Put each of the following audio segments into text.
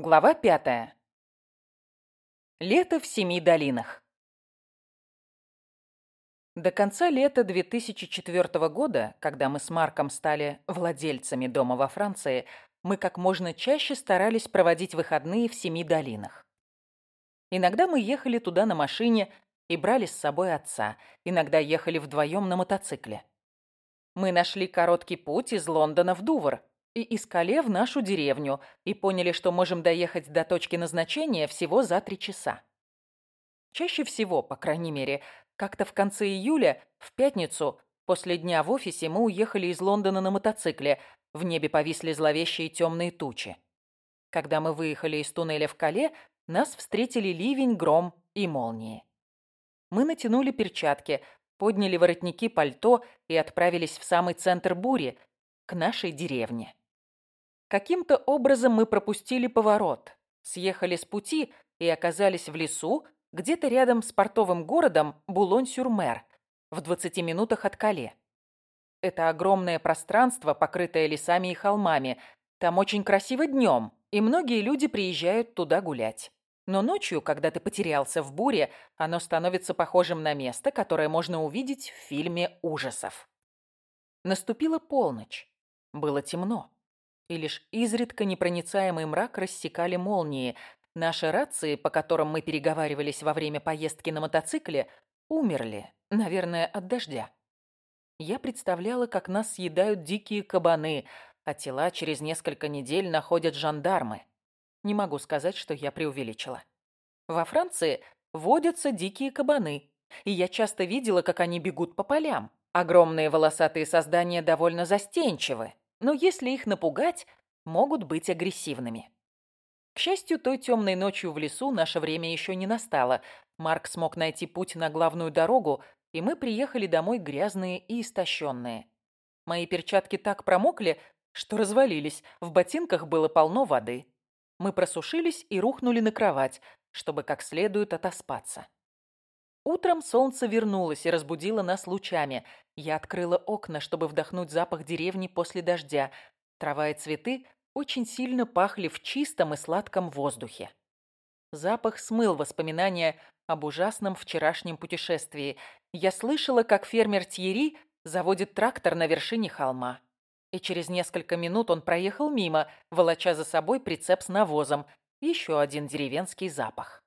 Глава пятая. Лето в Семи долинах. До конца лета 2004 года, когда мы с Марком стали владельцами дома во Франции, мы как можно чаще старались проводить выходные в Семи долинах. Иногда мы ехали туда на машине и брали с собой отца, иногда ехали вдвоем на мотоцикле. Мы нашли короткий путь из Лондона в Дувр – и искали в нашу деревню и поняли, что можем доехать до точки назначения всего за три часа. Чаще всего, по крайней мере, как-то в конце июля, в пятницу, после дня в офисе, мы уехали из Лондона на мотоцикле. В небе повисли зловещие темные тучи. Когда мы выехали из туннеля в Кале, нас встретили ливень, гром и молнии. Мы натянули перчатки, подняли воротники пальто и отправились в самый центр бури, к нашей деревне. Каким-то образом мы пропустили поворот, съехали с пути и оказались в лесу, где-то рядом с портовым городом Булонь-Сюр-Мер, в 20 минутах от Кале. Это огромное пространство, покрытое лесами и холмами. Там очень красиво днем, и многие люди приезжают туда гулять. Но ночью, когда ты потерялся в буре, оно становится похожим на место, которое можно увидеть в фильме ужасов. Наступила полночь. Было темно и лишь изредка непроницаемый мрак рассекали молнии. Наши рации, по которым мы переговаривались во время поездки на мотоцикле, умерли, наверное, от дождя. Я представляла, как нас съедают дикие кабаны, а тела через несколько недель находят жандармы. Не могу сказать, что я преувеличила. Во Франции водятся дикие кабаны, и я часто видела, как они бегут по полям. Огромные волосатые создания довольно застенчивы, но если их напугать, могут быть агрессивными. К счастью, той темной ночью в лесу наше время еще не настало. Марк смог найти путь на главную дорогу, и мы приехали домой грязные и истощенные. Мои перчатки так промокли, что развалились, в ботинках было полно воды. Мы просушились и рухнули на кровать, чтобы как следует отоспаться. Утром солнце вернулось и разбудило нас лучами. Я открыла окна, чтобы вдохнуть запах деревни после дождя. Трава и цветы очень сильно пахли в чистом и сладком воздухе. Запах смыл воспоминания об ужасном вчерашнем путешествии. Я слышала, как фермер Тьери заводит трактор на вершине холма. И через несколько минут он проехал мимо, волоча за собой прицеп с навозом. Еще один деревенский запах.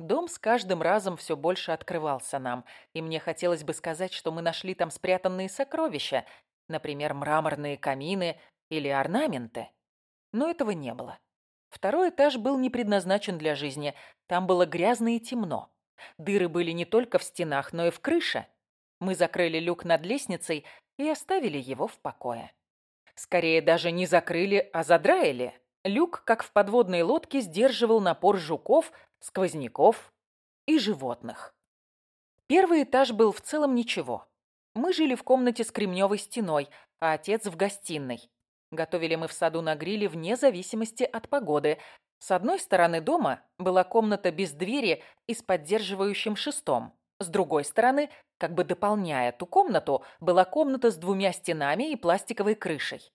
Дом с каждым разом все больше открывался нам, и мне хотелось бы сказать, что мы нашли там спрятанные сокровища, например, мраморные камины или орнаменты. Но этого не было. Второй этаж был не предназначен для жизни, там было грязно и темно. Дыры были не только в стенах, но и в крыше. Мы закрыли люк над лестницей и оставили его в покое. Скорее даже не закрыли, а задраили. Люк, как в подводной лодке, сдерживал напор жуков, сквозняков и животных. Первый этаж был в целом ничего. Мы жили в комнате с кремневой стеной, а отец в гостиной. Готовили мы в саду на гриле вне зависимости от погоды. С одной стороны дома была комната без двери и с поддерживающим шестом. С другой стороны, как бы дополняя ту комнату, была комната с двумя стенами и пластиковой крышей.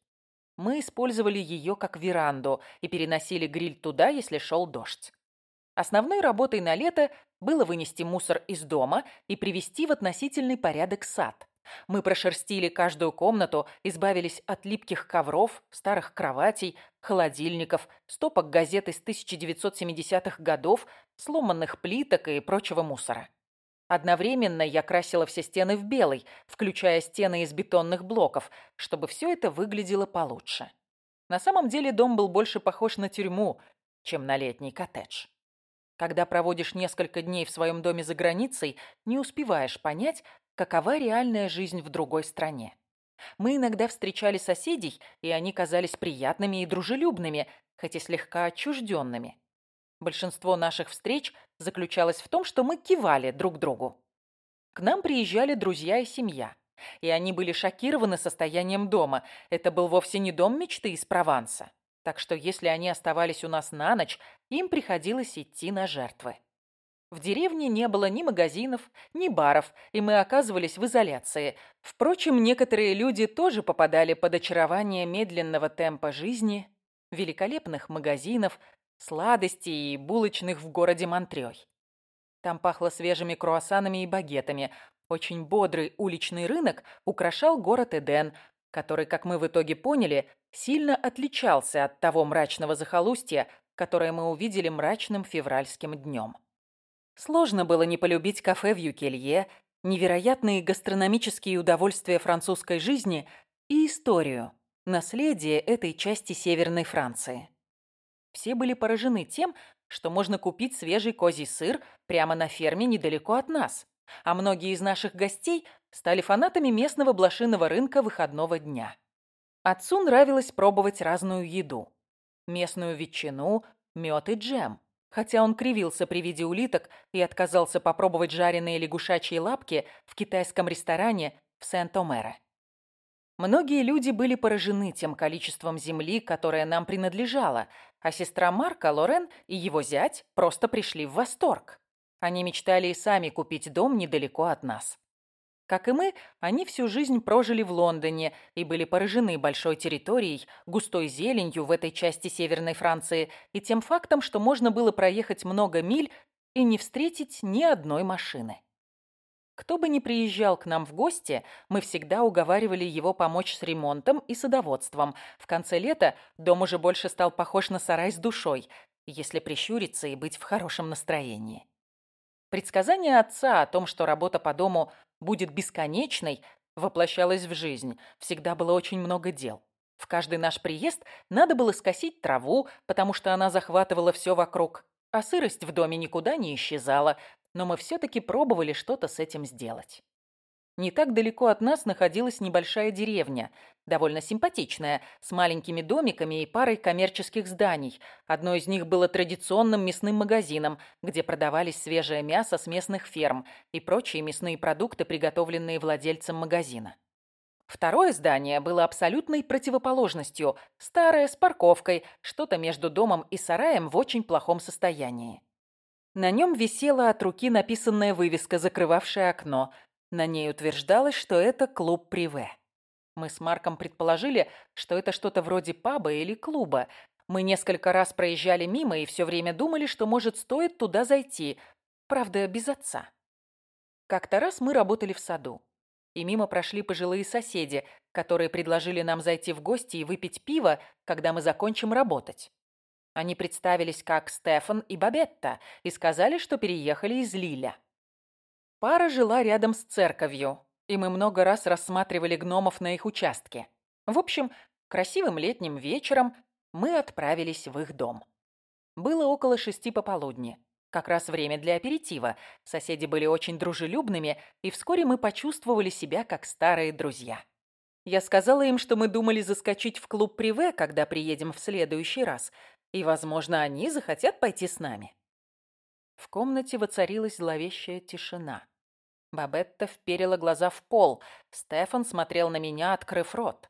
Мы использовали ее как веранду и переносили гриль туда, если шел дождь. Основной работой на лето было вынести мусор из дома и привести в относительный порядок сад. Мы прошерстили каждую комнату, избавились от липких ковров, старых кроватей, холодильников, стопок газет из 1970-х годов, сломанных плиток и прочего мусора. Одновременно я красила все стены в белый, включая стены из бетонных блоков, чтобы все это выглядело получше. На самом деле дом был больше похож на тюрьму, чем на летний коттедж. Когда проводишь несколько дней в своем доме за границей, не успеваешь понять, какова реальная жизнь в другой стране. Мы иногда встречали соседей, и они казались приятными и дружелюбными, хоть и слегка отчужденными. Большинство наших встреч заключалось в том, что мы кивали друг другу. К нам приезжали друзья и семья, и они были шокированы состоянием дома. Это был вовсе не дом мечты из Прованса. Так что если они оставались у нас на ночь, им приходилось идти на жертвы. В деревне не было ни магазинов, ни баров, и мы оказывались в изоляции. Впрочем, некоторые люди тоже попадали под очарование медленного темпа жизни, великолепных магазинов, сладостей и булочных в городе Монтрёй. Там пахло свежими круассанами и багетами. Очень бодрый уличный рынок украшал город Эден, который, как мы в итоге поняли, сильно отличался от того мрачного захолустья, которое мы увидели мрачным февральским днем. Сложно было не полюбить кафе в Юкелье, невероятные гастрономические удовольствия французской жизни и историю, наследие этой части Северной Франции. Все были поражены тем, что можно купить свежий козий сыр прямо на ферме недалеко от нас, а многие из наших гостей стали фанатами местного блошиного рынка выходного дня. Отцу нравилось пробовать разную еду. Местную ветчину, мед и джем. Хотя он кривился при виде улиток и отказался попробовать жареные лягушачьи лапки в китайском ресторане в Сент-Омере. Многие люди были поражены тем количеством земли, которое нам принадлежало, а сестра Марка, Лорен и его зять просто пришли в восторг. Они мечтали и сами купить дом недалеко от нас. Как и мы, они всю жизнь прожили в Лондоне и были поражены большой территорией, густой зеленью в этой части Северной Франции и тем фактом, что можно было проехать много миль и не встретить ни одной машины. Кто бы ни приезжал к нам в гости, мы всегда уговаривали его помочь с ремонтом и садоводством. В конце лета дом уже больше стал похож на сарай с душой, если прищуриться и быть в хорошем настроении. Предсказание отца о том, что работа по дому будет бесконечной, воплощалось в жизнь. Всегда было очень много дел. В каждый наш приезд надо было скосить траву, потому что она захватывала все вокруг. А сырость в доме никуда не исчезала, но мы все-таки пробовали что-то с этим сделать. Не так далеко от нас находилась небольшая деревня, довольно симпатичная, с маленькими домиками и парой коммерческих зданий. Одно из них было традиционным мясным магазином, где продавались свежее мясо с местных ферм и прочие мясные продукты, приготовленные владельцем магазина. Второе здание было абсолютной противоположностью, старое, с парковкой, что-то между домом и сараем в очень плохом состоянии. На нем висела от руки написанная вывеска, закрывавшая окно – на ней утверждалось, что это клуб Приве. Мы с Марком предположили, что это что-то вроде паба или клуба. Мы несколько раз проезжали мимо и все время думали, что, может, стоит туда зайти. Правда, без отца. Как-то раз мы работали в саду. И мимо прошли пожилые соседи, которые предложили нам зайти в гости и выпить пиво, когда мы закончим работать. Они представились как Стефан и Бабетта и сказали, что переехали из Лиля. Пара жила рядом с церковью, и мы много раз рассматривали гномов на их участке. В общем, красивым летним вечером мы отправились в их дом. Было около шести пополудни. Как раз время для аперитива. Соседи были очень дружелюбными, и вскоре мы почувствовали себя как старые друзья. Я сказала им, что мы думали заскочить в клуб Приве, когда приедем в следующий раз, и, возможно, они захотят пойти с нами. В комнате воцарилась зловещая тишина. Бабетта вперила глаза в пол. Стефан смотрел на меня, открыв рот.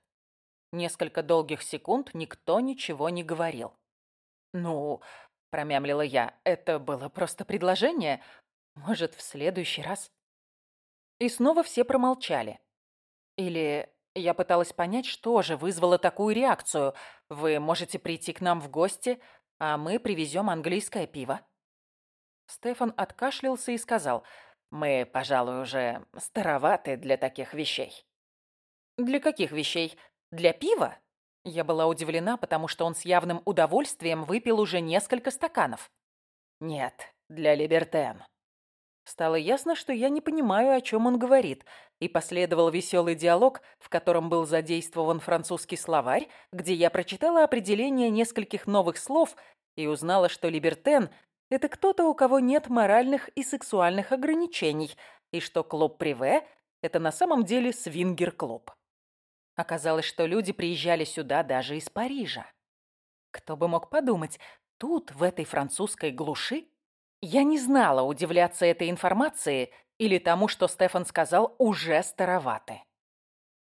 Несколько долгих секунд никто ничего не говорил. «Ну...» — промямлила я. «Это было просто предложение. Может, в следующий раз?» И снова все промолчали. Или я пыталась понять, что же вызвало такую реакцию. Вы можете прийти к нам в гости, а мы привезем английское пиво. Стефан откашлялся и сказал, «Мы, пожалуй, уже староваты для таких вещей». «Для каких вещей? Для пива?» Я была удивлена, потому что он с явным удовольствием выпил уже несколько стаканов. «Нет, для Либертен». Стало ясно, что я не понимаю, о чем он говорит, и последовал веселый диалог, в котором был задействован французский словарь, где я прочитала определение нескольких новых слов и узнала, что Либертен это кто-то, у кого нет моральных и сексуальных ограничений, и что клуб Приве – это на самом деле свингер-клуб. Оказалось, что люди приезжали сюда даже из Парижа. Кто бы мог подумать, тут, в этой французской глуши, я не знала, удивляться этой информации или тому, что Стефан сказал, уже староваты.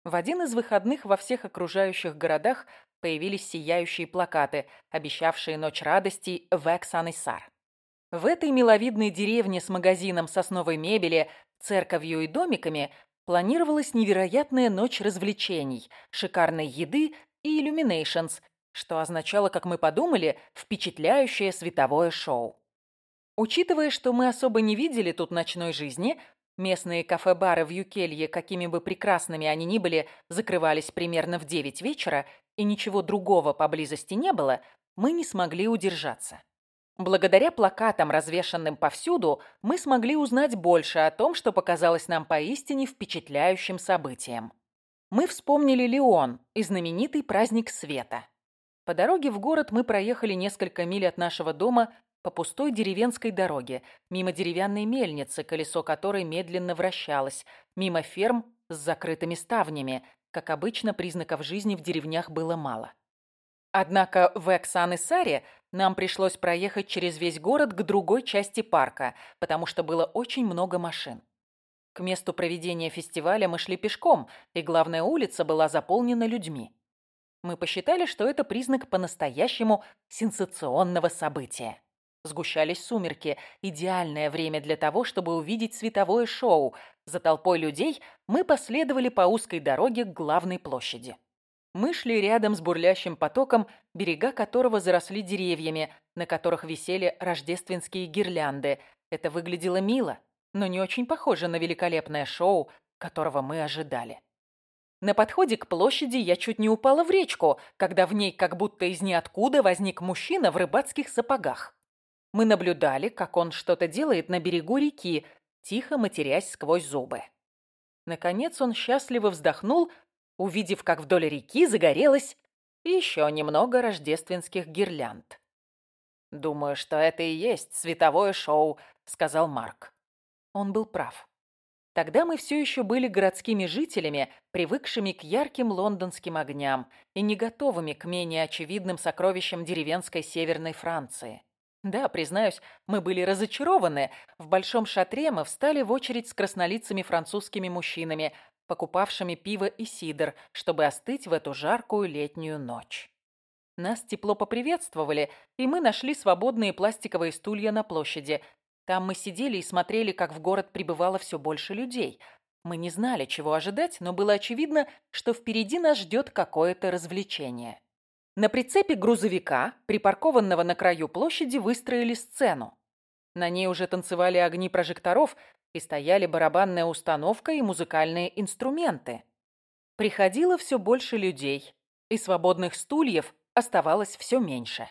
В один из выходных во всех окружающих городах появились сияющие плакаты, обещавшие ночь радости в Эксан-Исар. В этой миловидной деревне с магазином сосновой мебели, церковью и домиками планировалась невероятная ночь развлечений, шикарной еды и иллюминейшнс, что означало, как мы подумали, впечатляющее световое шоу. Учитывая, что мы особо не видели тут ночной жизни, местные кафе-бары в Юкелье, какими бы прекрасными они ни были, закрывались примерно в 9 вечера, и ничего другого поблизости не было, мы не смогли удержаться. Благодаря плакатам, развешанным повсюду, мы смогли узнать больше о том, что показалось нам поистине впечатляющим событием. Мы вспомнили Леон и знаменитый праздник света. По дороге в город мы проехали несколько миль от нашего дома по пустой деревенской дороге, мимо деревянной мельницы, колесо которой медленно вращалось, мимо ферм с закрытыми ставнями. Как обычно, признаков жизни в деревнях было мало. Однако в Эксан-Исаре нам пришлось проехать через весь город к другой части парка, потому что было очень много машин. К месту проведения фестиваля мы шли пешком, и главная улица была заполнена людьми. Мы посчитали, что это признак по-настоящему сенсационного события. Сгущались сумерки, идеальное время для того, чтобы увидеть световое шоу. За толпой людей мы последовали по узкой дороге к главной площади. Мы шли рядом с бурлящим потоком, берега которого заросли деревьями, на которых висели рождественские гирлянды. Это выглядело мило, но не очень похоже на великолепное шоу, которого мы ожидали. На подходе к площади я чуть не упала в речку, когда в ней как будто из ниоткуда возник мужчина в рыбацких сапогах. Мы наблюдали, как он что-то делает на берегу реки, тихо матерясь сквозь зубы. Наконец он счастливо вздохнул, увидев, как вдоль реки загорелось еще немного рождественских гирлянд. «Думаю, что это и есть световое шоу», — сказал Марк. Он был прав. Тогда мы все еще были городскими жителями, привыкшими к ярким лондонским огням и не готовыми к менее очевидным сокровищам деревенской Северной Франции. Да, признаюсь, мы были разочарованы. В большом шатре мы встали в очередь с краснолицами французскими мужчинами, покупавшими пиво и сидр, чтобы остыть в эту жаркую летнюю ночь. Нас тепло поприветствовали, и мы нашли свободные пластиковые стулья на площади. Там мы сидели и смотрели, как в город прибывало все больше людей. Мы не знали, чего ожидать, но было очевидно, что впереди нас ждет какое-то развлечение. На прицепе грузовика, припаркованного на краю площади, выстроили сцену. На ней уже танцевали огни прожекторов, и стояли барабанная установка и музыкальные инструменты. Приходило все больше людей, и свободных стульев оставалось все меньше.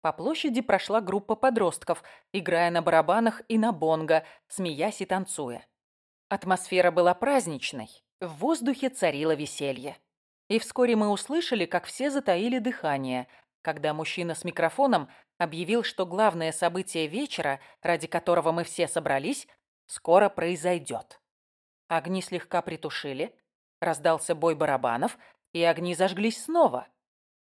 По площади прошла группа подростков, играя на барабанах и на бонго, смеясь и танцуя. Атмосфера была праздничной, в воздухе царило веселье. И вскоре мы услышали, как все затаили дыхание, когда мужчина с микрофоном объявил, что главное событие вечера, ради которого мы все собрались, скоро произойдет. Огни слегка притушили, раздался бой барабанов, и огни зажглись снова.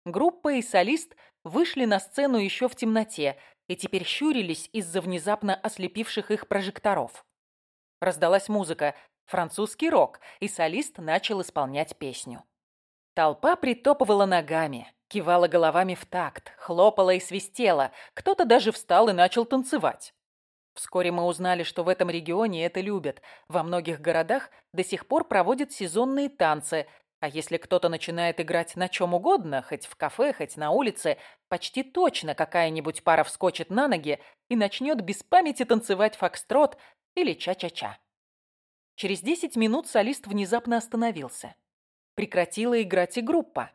Группа и солист вышли на сцену еще в темноте и теперь щурились из-за внезапно ослепивших их прожекторов. Раздалась музыка, французский рок, и солист начал исполнять песню. Толпа притопывала ногами, кивала головами в такт, хлопала и свистела, кто-то даже встал и начал танцевать. Вскоре мы узнали, что в этом регионе это любят. Во многих городах до сих пор проводят сезонные танцы, а если кто-то начинает играть на чем угодно, хоть в кафе, хоть на улице, почти точно какая-нибудь пара вскочит на ноги и начнет без памяти танцевать фокстрот или ча-ча-ча. Через 10 минут солист внезапно остановился. Прекратила играть и группа.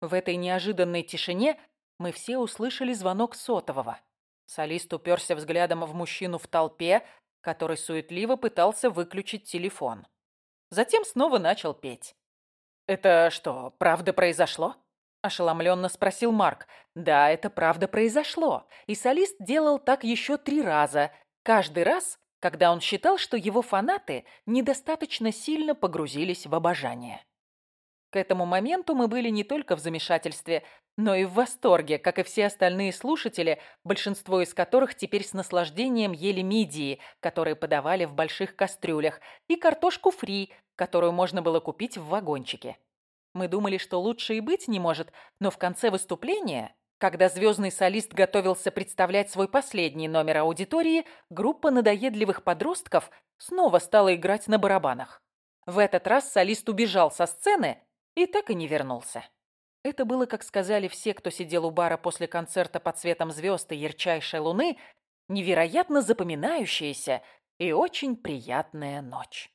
В этой неожиданной тишине мы все услышали звонок сотового. Солист уперся взглядом в мужчину в толпе, который суетливо пытался выключить телефон. Затем снова начал петь. «Это что, правда произошло?» – ошеломленно спросил Марк. «Да, это правда произошло. И солист делал так еще три раза. Каждый раз, когда он считал, что его фанаты недостаточно сильно погрузились в обожание». К этому моменту мы были не только в замешательстве, но и в восторге, как и все остальные слушатели, большинство из которых теперь с наслаждением ели мидии, которые подавали в больших кастрюлях, и картошку фри, которую можно было купить в вагончике. Мы думали, что лучше и быть не может, но в конце выступления, когда звездный солист готовился представлять свой последний номер аудитории, группа надоедливых подростков снова стала играть на барабанах. В этот раз солист убежал со сцены и так и не вернулся. Это было, как сказали все, кто сидел у бара после концерта под светом звезд и ярчайшей луны, невероятно запоминающаяся и очень приятная ночь.